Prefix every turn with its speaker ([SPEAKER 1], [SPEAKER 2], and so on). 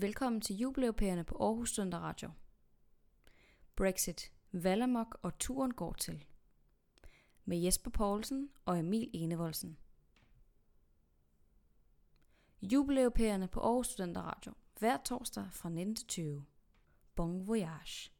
[SPEAKER 1] Velkommen til jubeleuropæerne på Aarhus Stunder Radio. Brexit, Valamok og turen går til. Med Jesper Poulsen og Emil Enevoldsen. Jubeleuropæerne på Aarhus Stunder Radio. Hver torsdag fra 19 til 20. Bon voyage.